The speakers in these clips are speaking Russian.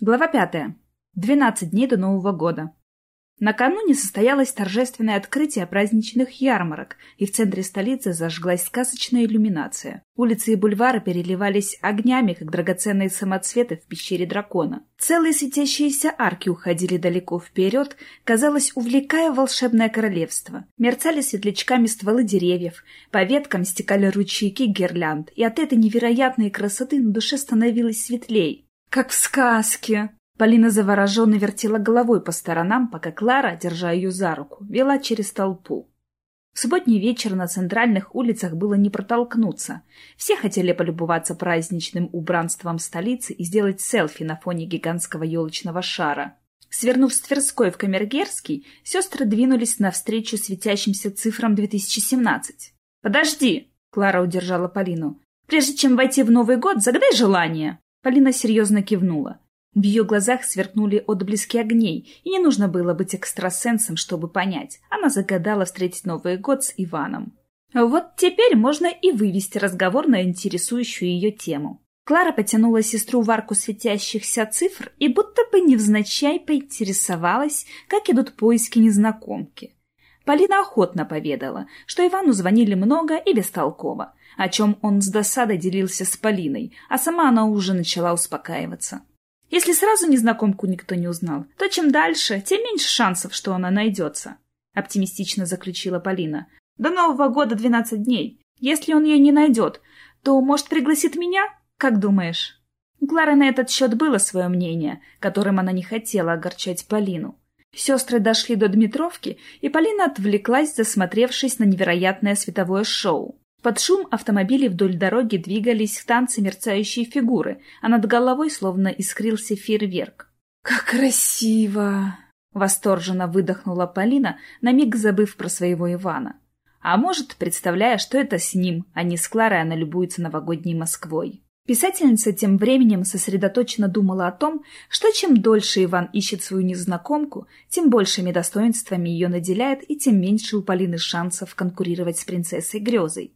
Глава пятая. Двенадцать дней до Нового года. Накануне состоялось торжественное открытие праздничных ярмарок, и в центре столицы зажглась сказочная иллюминация. Улицы и бульвары переливались огнями, как драгоценные самоцветы в пещере дракона. Целые светящиеся арки уходили далеко вперед, казалось, увлекая волшебное королевство. Мерцали светлячками стволы деревьев, по веткам стекали ручейки гирлянд, и от этой невероятной красоты на душе становилось светлей. «Как в сказке!» Полина завороженно вертела головой по сторонам, пока Клара, держа ее за руку, вела через толпу. В субботний вечер на центральных улицах было не протолкнуться. Все хотели полюбоваться праздничным убранством столицы и сделать селфи на фоне гигантского елочного шара. Свернув с Тверской в Камергерский, сестры двинулись навстречу светящимся цифрам 2017. «Подожди!» — Клара удержала Полину. «Прежде чем войти в Новый год, загадай желание!» Полина серьезно кивнула. В ее глазах сверкнули отблески огней, и не нужно было быть экстрасенсом, чтобы понять. Она загадала встретить Новый год с Иваном. Вот теперь можно и вывести разговор на интересующую ее тему. Клара потянула сестру в арку светящихся цифр и будто бы невзначай поинтересовалась, как идут поиски незнакомки. Полина охотно поведала, что Ивану звонили много и бестолково, о чем он с досадой делился с Полиной, а сама она уже начала успокаиваться. Если сразу незнакомку никто не узнал, то чем дальше, тем меньше шансов, что она найдется, — оптимистично заключила Полина. До Нового года двенадцать дней. Если он ее не найдет, то, может, пригласит меня? Как думаешь? У Клары на этот счет было свое мнение, которым она не хотела огорчать Полину. Сестры дошли до Дмитровки, и Полина отвлеклась, засмотревшись на невероятное световое шоу. Под шум автомобилей вдоль дороги двигались в танце мерцающие фигуры, а над головой словно искрился фейерверк. «Как красиво!» — восторженно выдохнула Полина, на миг забыв про своего Ивана. А может, представляя, что это с ним, а не с Кларой она любуется новогодней Москвой. Писательница тем временем сосредоточенно думала о том, что чем дольше Иван ищет свою незнакомку, тем большими достоинствами ее наделяет и тем меньше у Полины шансов конкурировать с принцессой Грезой.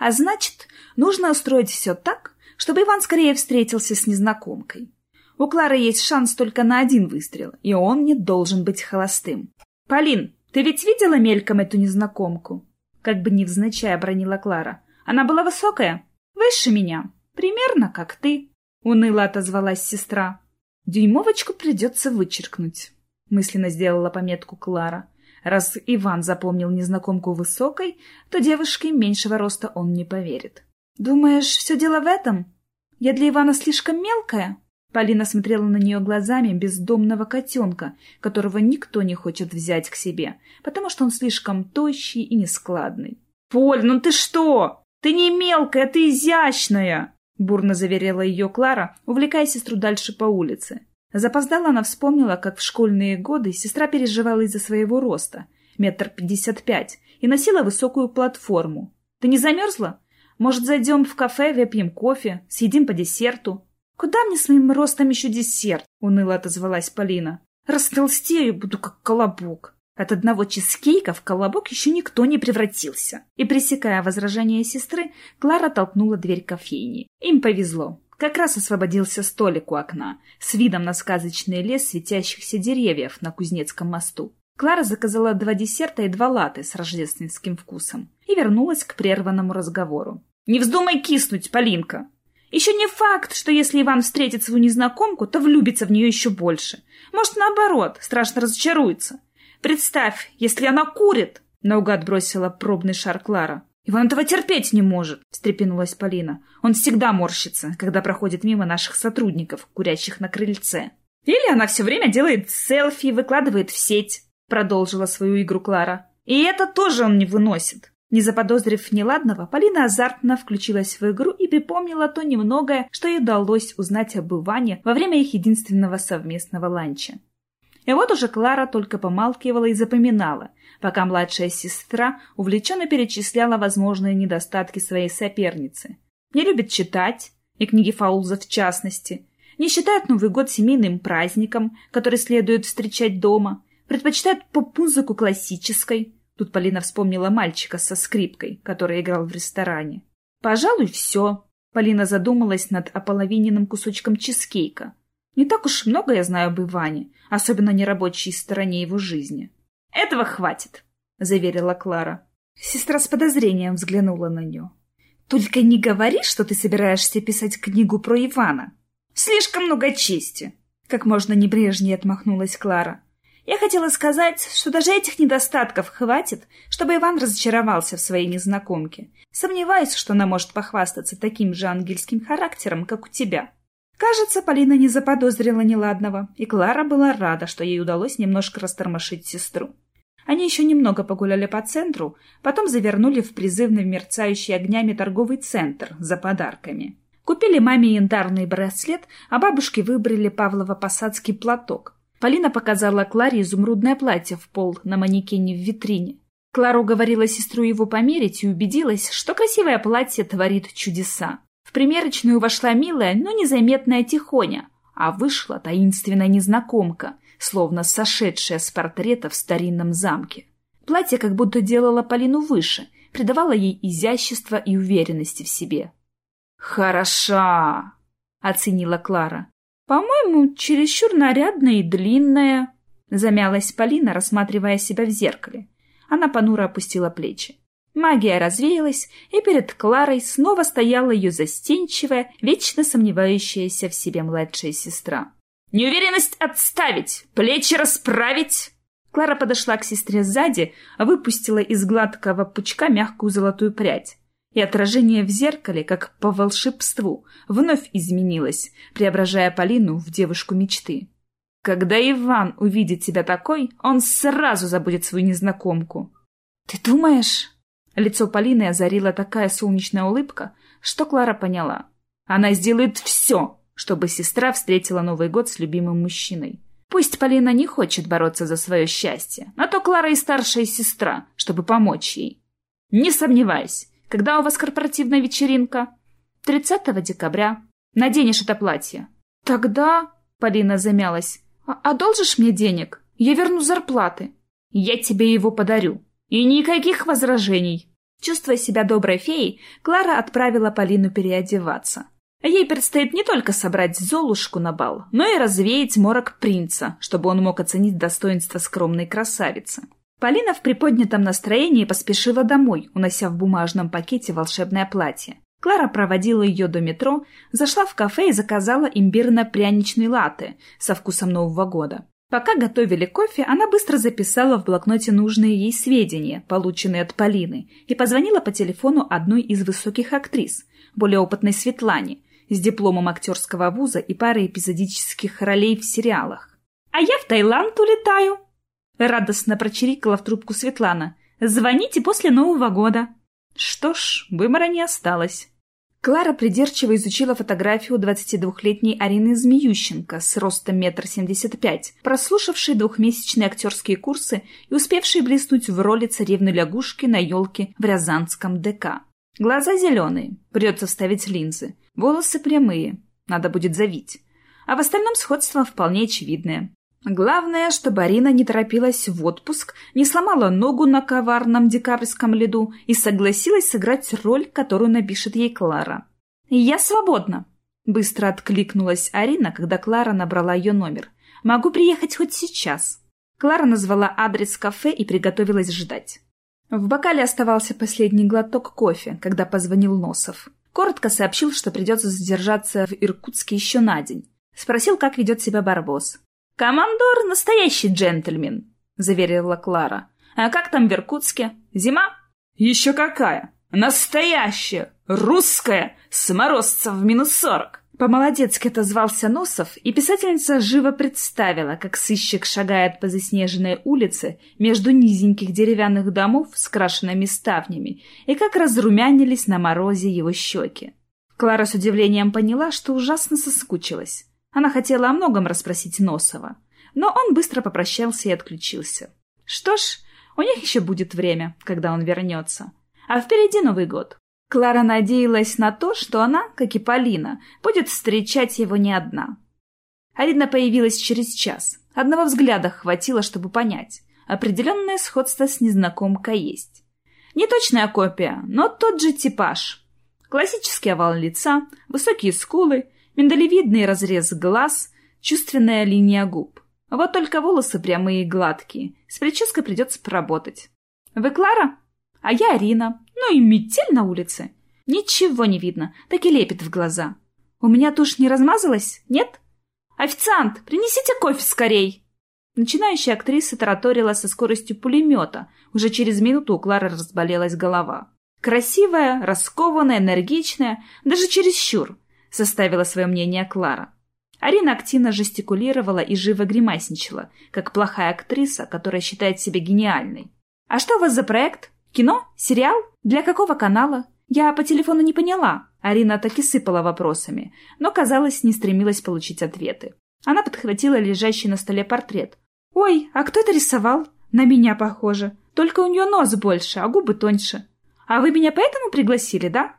А значит, нужно устроить все так, чтобы Иван скорее встретился с незнакомкой. У Клары есть шанс только на один выстрел, и он не должен быть холостым. «Полин, ты ведь видела мельком эту незнакомку?» Как бы невзначай обронила Клара. «Она была высокая? Выше меня. Примерно как ты», — уныло отозвалась сестра. «Дюймовочку придется вычеркнуть», — мысленно сделала пометку Клара. Раз Иван запомнил незнакомку высокой, то девушке меньшего роста он не поверит. «Думаешь, все дело в этом? Я для Ивана слишком мелкая?» Полина смотрела на нее глазами бездомного котенка, которого никто не хочет взять к себе, потому что он слишком тощий и нескладный. «Поль, ну ты что? Ты не мелкая, ты изящная!» бурно заверила ее Клара, увлекая сестру дальше по улице. Запоздала она вспомнила, как в школьные годы сестра переживала из-за своего роста, метр пятьдесят пять, и носила высокую платформу. «Ты не замерзла? Может, зайдем в кафе, выпьем кофе, съедим по десерту?» «Куда мне с моим ростом еще десерт?» — уныло отозвалась Полина. «Растолстею, буду как колобок». От одного чизкейка в колобок еще никто не превратился. И, пресекая возражение сестры, Клара толкнула дверь кофейни. Им повезло. Как раз освободился столик у окна, с видом на сказочный лес светящихся деревьев на Кузнецком мосту. Клара заказала два десерта и два латы с рождественским вкусом и вернулась к прерванному разговору. «Не вздумай киснуть, Полинка! Еще не факт, что если Иван встретит свою незнакомку, то влюбится в нее еще больше. Может, наоборот, страшно разочаруется. Представь, если она курит!» Наугад бросила пробный шар Клара. «Иван этого терпеть не может», — встрепенулась Полина. «Он всегда морщится, когда проходит мимо наших сотрудников, курящих на крыльце». «Или она все время делает селфи и выкладывает в сеть», — продолжила свою игру Клара. «И это тоже он не выносит». Не заподозрив неладного, Полина азартно включилась в игру и припомнила то немногое, что ей удалось узнать об Иване во время их единственного совместного ланча. И вот уже Клара только помалкивала и запоминала, пока младшая сестра увлеченно перечисляла возможные недостатки своей соперницы. Не любит читать, и книги Фаулза в частности, не считает Новый год семейным праздником, который следует встречать дома, предпочитает поп-музыку классической. Тут Полина вспомнила мальчика со скрипкой, который играл в ресторане. Пожалуй, все. Полина задумалась над ополовиненным кусочком чизкейка. Не так уж много я знаю об Иване, особенно нерабочей стороне его жизни. «Этого хватит», — заверила Клара. Сестра с подозрением взглянула на нее. «Только не говори, что ты собираешься писать книгу про Ивана. Слишком много чести», — как можно небрежнее отмахнулась Клара. «Я хотела сказать, что даже этих недостатков хватит, чтобы Иван разочаровался в своей незнакомке. Сомневаюсь, что она может похвастаться таким же ангельским характером, как у тебя». Кажется, Полина не заподозрила неладного, и Клара была рада, что ей удалось немножко растормошить сестру. Они еще немного погуляли по центру, потом завернули в призывный мерцающий огнями торговый центр за подарками. Купили маме янтарный браслет, а бабушке выбрали Павлово-Посадский платок. Полина показала Кларе изумрудное платье в пол на манекене в витрине. Клара уговорила сестру его померить и убедилась, что красивое платье творит чудеса. В примерочную вошла милая, но незаметная Тихоня, а вышла таинственная незнакомка, словно сошедшая с портрета в старинном замке. Платье как будто делало Полину выше, придавало ей изящество и уверенности в себе. «Хороша!» — оценила Клара. «По-моему, чересчур нарядная и длинная», — замялась Полина, рассматривая себя в зеркале. Она понуро опустила плечи. Магия развеялась, и перед Кларой снова стояла ее застенчивая, вечно сомневающаяся в себе младшая сестра. «Неуверенность отставить! Плечи расправить!» Клара подошла к сестре сзади, выпустила из гладкого пучка мягкую золотую прядь. И отражение в зеркале, как по волшебству, вновь изменилось, преображая Полину в девушку мечты. Когда Иван увидит тебя такой, он сразу забудет свою незнакомку. «Ты думаешь?» Лицо Полины озарила такая солнечная улыбка, что Клара поняла. Она сделает все, чтобы сестра встретила Новый год с любимым мужчиной. Пусть Полина не хочет бороться за свое счастье, а то Клара и старшая сестра, чтобы помочь ей. Не сомневаюсь, когда у вас корпоративная вечеринка? 30 декабря. Наденешь это платье. Тогда... Полина замялась. А одолжишь мне денег? Я верну зарплаты. Я тебе его подарю. И никаких возражений. Чувствуя себя доброй феей, Клара отправила Полину переодеваться. Ей предстоит не только собрать Золушку на бал, но и развеять морок принца, чтобы он мог оценить достоинство скромной красавицы. Полина в приподнятом настроении поспешила домой, унося в бумажном пакете волшебное платье. Клара проводила ее до метро, зашла в кафе и заказала имбирно-пряничный латте со вкусом Нового года. Пока готовили кофе, она быстро записала в блокноте нужные ей сведения, полученные от Полины, и позвонила по телефону одной из высоких актрис, более опытной Светлане, с дипломом актерского вуза и парой эпизодических ролей в сериалах. «А я в Таиланд улетаю!» Радостно прочирикала в трубку Светлана. «Звоните после Нового года!» Что ж, выбора не осталось. Клара придирчиво изучила фотографию 22-летней Арины Змеющенко с ростом метр семьдесят пять, прослушавшей двухмесячные актерские курсы и успевшей блеснуть в роли царевны лягушки на елке в Рязанском ДК. Глаза зеленые, придется вставить линзы, волосы прямые, надо будет завить. А в остальном сходство вполне очевидное. Главное, чтобы Арина не торопилась в отпуск, не сломала ногу на коварном декабрьском льду и согласилась сыграть роль, которую напишет ей Клара. «Я свободна», — быстро откликнулась Арина, когда Клара набрала ее номер. «Могу приехать хоть сейчас». Клара назвала адрес кафе и приготовилась ждать. В бокале оставался последний глоток кофе, когда позвонил Носов. Коротко сообщил, что придется задержаться в Иркутске еще на день. Спросил, как ведет себя Барбос. «Командор — настоящий джентльмен», — заверила Клара. «А как там в Иркутске? Зима?» «Еще какая! Настоящая! Русская! С морозцев в минус сорок!» По-молодецки отозвался Носов, и писательница живо представила, как сыщик шагает по заснеженной улице между низеньких деревянных домов с крашенными ставнями, и как разрумянились на морозе его щеки. Клара с удивлением поняла, что ужасно соскучилась. Она хотела о многом расспросить Носова, но он быстро попрощался и отключился. Что ж, у них еще будет время, когда он вернется. А впереди Новый год. Клара надеялась на то, что она, как и Полина, будет встречать его не одна. Алина появилась через час. Одного взгляда хватило, чтобы понять. Определенное сходство с незнакомкой есть. Не точная копия, но тот же типаж. Классический овал лица, высокие скулы, миндалевидный разрез глаз, чувственная линия губ. Вот только волосы прямые и гладкие. С прической придется поработать. «Вы Клара?» «А я Арина. Ну и метель на улице. Ничего не видно, так и лепит в глаза. У меня тушь не размазалась, нет? Официант, принесите кофе скорей!» Начинающая актриса тараторила со скоростью пулемета. Уже через минуту у Клары разболелась голова. Красивая, раскованная, энергичная, даже чересчур, составила свое мнение Клара. Арина активно жестикулировала и живо гримасничала, как плохая актриса, которая считает себя гениальной. «А что у вас за проект? Кино? Сериал? Для какого канала?» Я по телефону не поняла. Арина так и сыпала вопросами, но, казалось, не стремилась получить ответы. Она подхватила лежащий на столе портрет. «Ой, а кто это рисовал? На меня похоже. Только у нее нос больше, а губы тоньше. А вы меня поэтому пригласили, да?»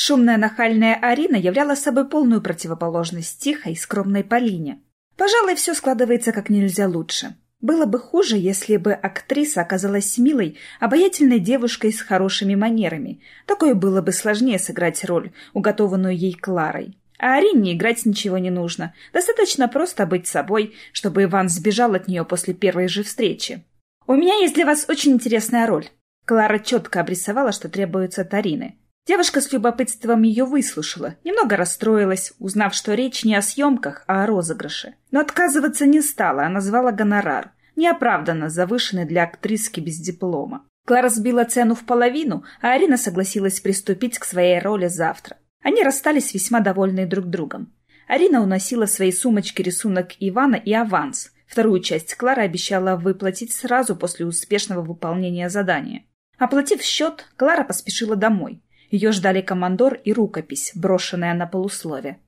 Шумная нахальная Арина являла собой полную противоположность тихой, скромной Полине. Пожалуй, все складывается как нельзя лучше. Было бы хуже, если бы актриса оказалась милой, обаятельной девушкой с хорошими манерами. Такое было бы сложнее сыграть роль, уготованную ей Кларой. А Арине играть ничего не нужно. Достаточно просто быть собой, чтобы Иван сбежал от нее после первой же встречи. «У меня есть для вас очень интересная роль». Клара четко обрисовала, что требуется от Арины. Девушка с любопытством ее выслушала, немного расстроилась, узнав, что речь не о съемках, а о розыгрыше. Но отказываться не стала, а назвала гонорар, неоправданно завышенный для актриски без диплома. Клара сбила цену в половину, а Арина согласилась приступить к своей роли завтра. Они расстались весьма довольные друг другом. Арина уносила в своей сумочке рисунок Ивана и аванс. Вторую часть Клара обещала выплатить сразу после успешного выполнения задания. Оплатив счет, Клара поспешила домой. Ее ждали командор и рукопись, брошенная на полуслове.